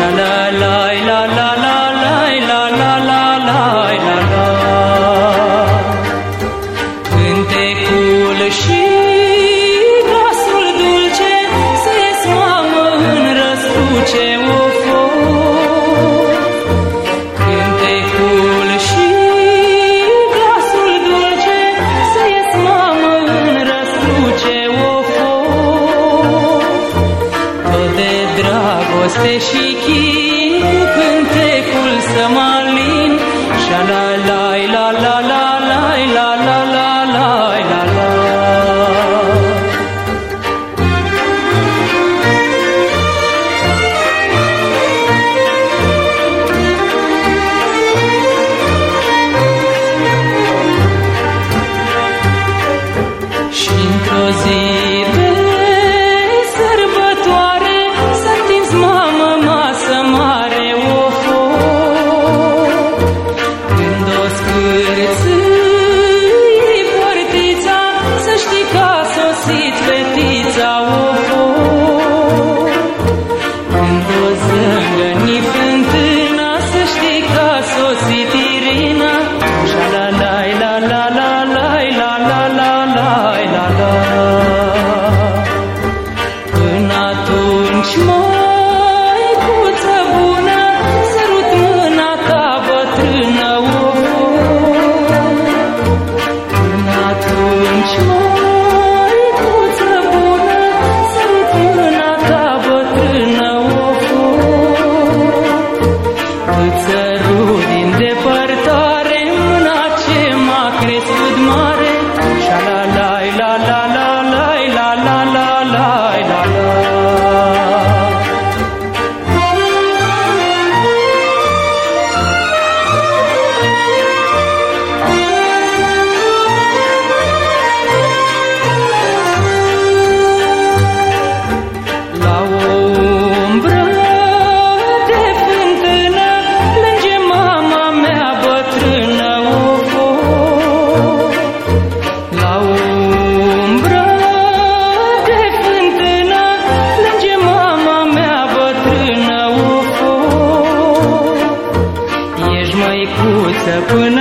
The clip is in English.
la la Must she? de ti. would tell Sapna